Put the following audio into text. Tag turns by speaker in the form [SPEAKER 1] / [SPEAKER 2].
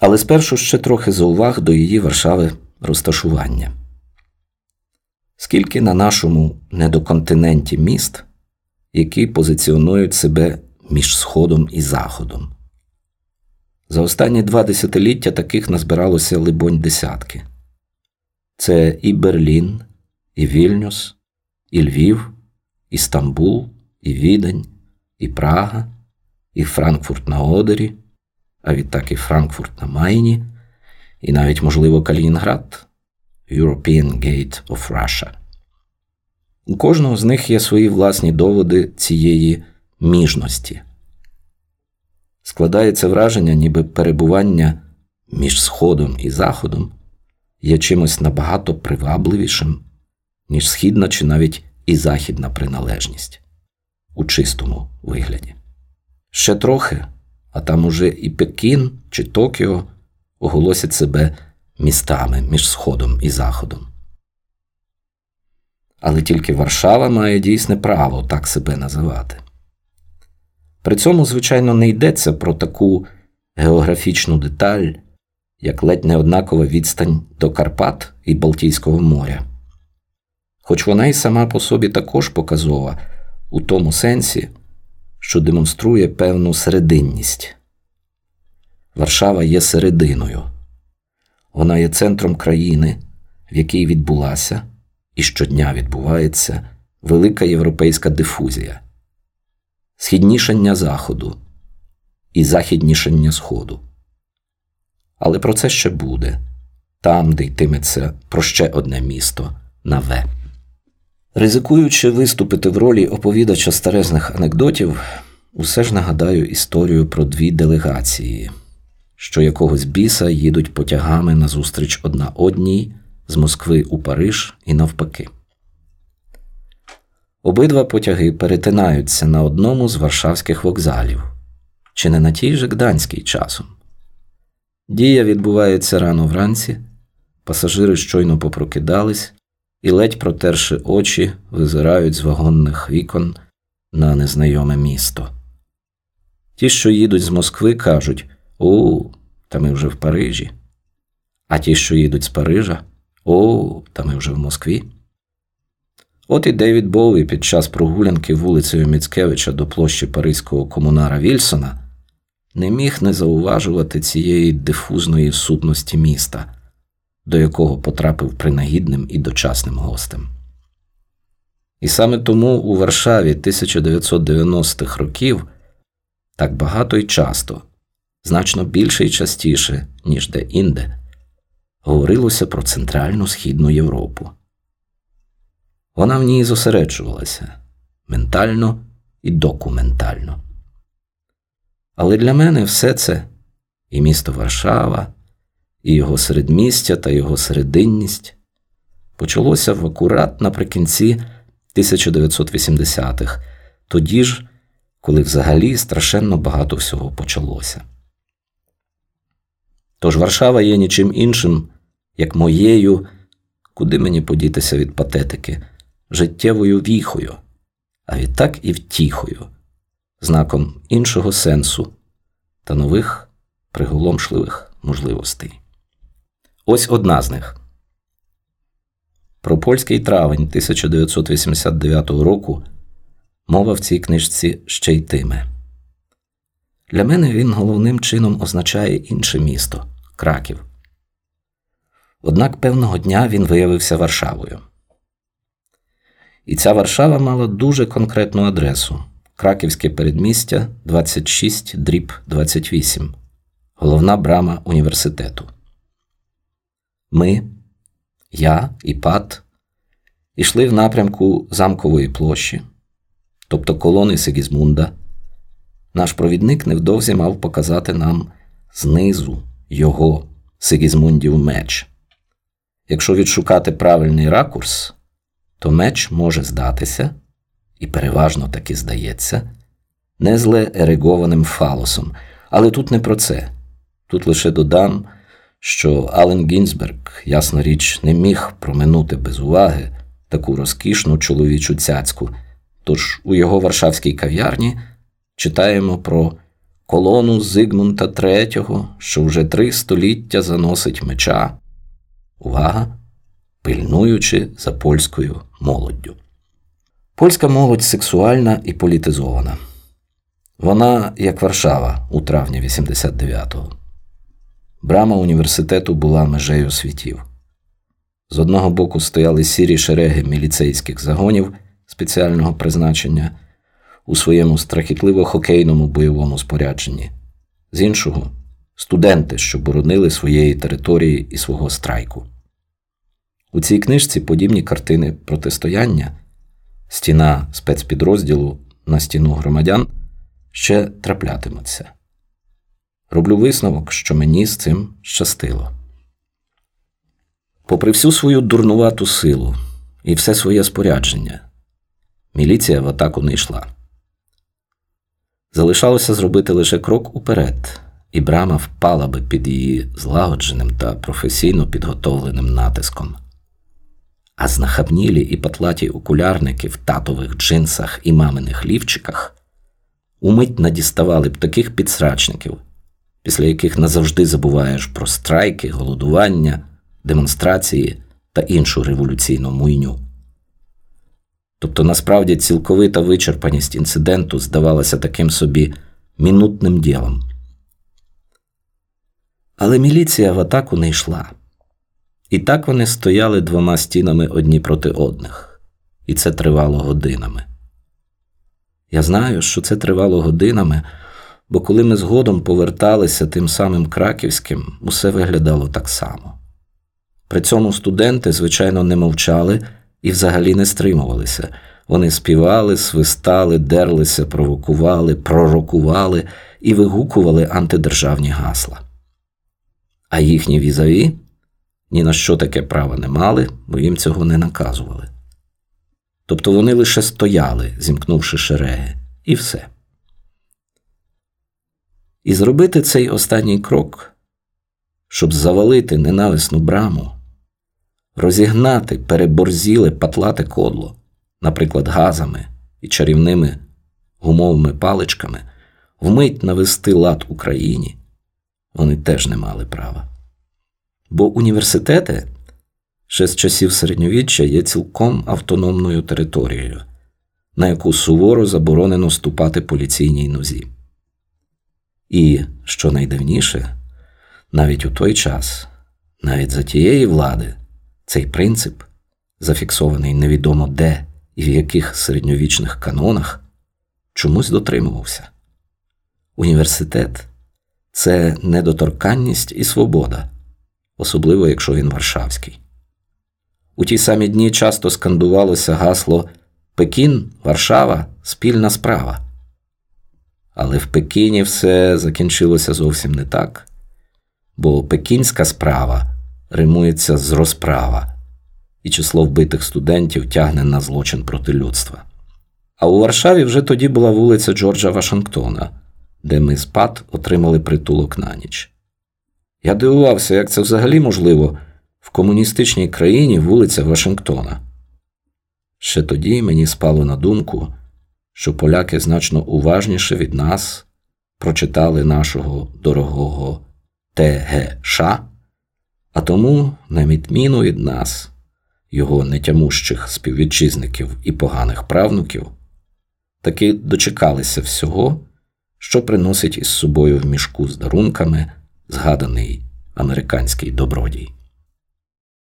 [SPEAKER 1] Але спершу ще трохи зауваг до її Варшави розташування. Скільки на нашому недоконтиненті міст, які позиціонують себе між Сходом і Заходом. За останні два десятиліття таких назбиралося либонь десятки. Це і Берлін, і Вільнюс, і Львів, і Стамбул, і Відень, і Прага, і Франкфурт на Одері, а відтак і Франкфурт на Майні, і навіть, можливо, Калінінград European Gate of Russia. У кожного з них є свої власні доводи цієї міжності. Складається враження, ніби перебування між Сходом і Заходом є чимось набагато привабливішим, ніж східна чи навіть і західна приналежність у чистому вигляді. Ще трохи, а там уже і Пекін чи Токіо оголосять себе містами між Сходом і Заходом. Але тільки Варшава має дійсне право так себе називати. При цьому, звичайно, не йдеться про таку географічну деталь, як ледь неоднакова відстань до Карпат і Балтійського моря. Хоч вона й сама по собі також показова у тому сенсі, що демонструє певну серединність. Варшава є серединою, вона є центром країни, в якій відбулася і щодня відбувається велика європейська дифузія, східнішання Заходу і західнішання Сходу. Але про це ще буде там, де йтиметься про ще одне місто на В. Ризикуючи виступити в ролі оповідача старезних анекдотів, усе ж нагадаю історію про дві делегації, що якогось біса їдуть потягами назустріч одна одній з Москви у Париж і навпаки. Обидва потяги перетинаються на одному з варшавських вокзалів, чи не на тій же Гданській часом. Дія відбувається рано вранці, пасажири щойно попрокидались і, ледь протерши очі, визирають з вагонних вікон на незнайоме місто. Ті, що їдуть з Москви, кажуть О, та ми вже в Парижі. А ті, що їдуть з Парижа, о, та ми вже в Москві. От і Девід Боуі під час прогулянки вулицею Міцкевича до площі Паризького комунара Вільсона не міг не зауважувати цієї дифузної сутності міста, до якого потрапив принагідним і дочасним гостем. І саме тому у Варшаві 1990-х років так багато і часто, значно більше і частіше, ніж де-інде, говорилося про Центральну Східну Європу. Вона в ній зосереджувалася ментально і документально. Але для мене все це і місто Варшава, і його середмістя та його серединність почалося в акурат наприкінці 1980-х, тоді ж, коли взагалі страшенно багато всього почалося. Тож Варшава є нічим іншим, як моєю, куди мені подітися від патетики, життєвою віхою, а відтак і втіхою, знаком іншого сенсу та нових приголомшливих можливостей. Ось одна з них. Про польський травень 1989 року мова в цій книжці ще йтиме. Для мене він головним чином означає інше місто Краків. Однак певного дня він виявився Варшавою. І ця Варшава мала дуже конкретну адресу Краківське передмістя 26 дріб 28, головна брама університету. Ми, я і Пат, йшли в напрямку Замкової площі, тобто колони Сигізмунда. Наш провідник невдовзі мав показати нам знизу його Сигізмундів меч. Якщо відшукати правильний ракурс, то меч може здатися, і переважно таки здається, незле ерегованим фалосом. Але тут не про це. Тут лише додам, що Ален Гінзберг, ясна річ, не міг проминути без уваги таку розкішну чоловічу цяцьку. Тож у його варшавській кав'ярні читаємо про колону Зигмунта III, що вже три століття заносить меча. Увага! Пильнуючи за польською молоддю. Польська молодь сексуальна і політизована. Вона, як Варшава у травні 89-го. Брама університету була межею світів. З одного боку стояли сірі шереги міліцейських загонів спеціального призначення у своєму страхітливо хокейному бойовому спорядженні, з іншого студенти, що боронили своєї території і свого страйку. У цій книжці подібні картини протистояння, стіна спецпідрозділу на стіну громадян ще траплятимуться. Роблю висновок, що мені з цим щастило. Попри всю свою дурнувату силу і все своє спорядження, міліція в атаку не йшла. Залишалося зробити лише крок уперед, і брама впала би під її злагодженим та професійно підготовленим натиском. А знахабнілі і патлаті окулярники в татових джинсах і маминих лівчиках умить надіставали б таких підсрачників, після яких назавжди забуваєш про страйки, голодування, демонстрації та іншу революційну муйню. Тобто насправді цілковита вичерпаність інциденту здавалася таким собі мінутним ділом. Але міліція в атаку не йшла. І так вони стояли двома стінами одні проти одних, і це тривало годинами. Я знаю, що це тривало годинами, бо коли ми згодом поверталися тим самим краківським, усе виглядало так само. При цьому студенти, звичайно, не мовчали і взагалі не стримувалися. Вони співали, свистали, дерлися, провокували, пророкували і вигукували антидержавні гасла. А їхні візаві ні на що таке права не мали, бо їм цього не наказували. Тобто вони лише стояли, зімкнувши шереги, і все. І зробити цей останній крок, щоб завалити ненависну браму, розігнати переборзіле патлате кодло, наприклад, газами і чарівними гумовими паличками, вмить навести лад Україні, вони теж не мали права. Бо університети ще з часів середньовіччя є цілком автономною територією, на яку суворо заборонено ступати поліційній нозі. І, що найдивніше, навіть у той час, навіть за тієї влади, цей принцип, зафіксований невідомо де і в яких середньовічних канонах, чомусь дотримувався. Університет це недоторканність і свобода, особливо якщо він Варшавський. У ті самі дні часто скандувалося гасло Пекін, Варшава, спільна справа. Але в Пекіні все закінчилося зовсім не так, бо пекінська справа римується з розправа, і число вбитих студентів тягне на злочин проти людства. А у Варшаві вже тоді була вулиця Джорджа Вашингтона, де ми з Пат отримали притулок на ніч. Я дивувався, як це взагалі можливо в комуністичній країні вулиця Вашингтона. Ще тоді мені спало на думку, що поляки значно уважніше від нас прочитали нашого дорогого ТГШ, а тому, на відміну від нас, його нетямущих співвітчизників і поганих правнуків, таки дочекалися всього, що приносить із собою в мішку з дарунками згаданий американський добродій.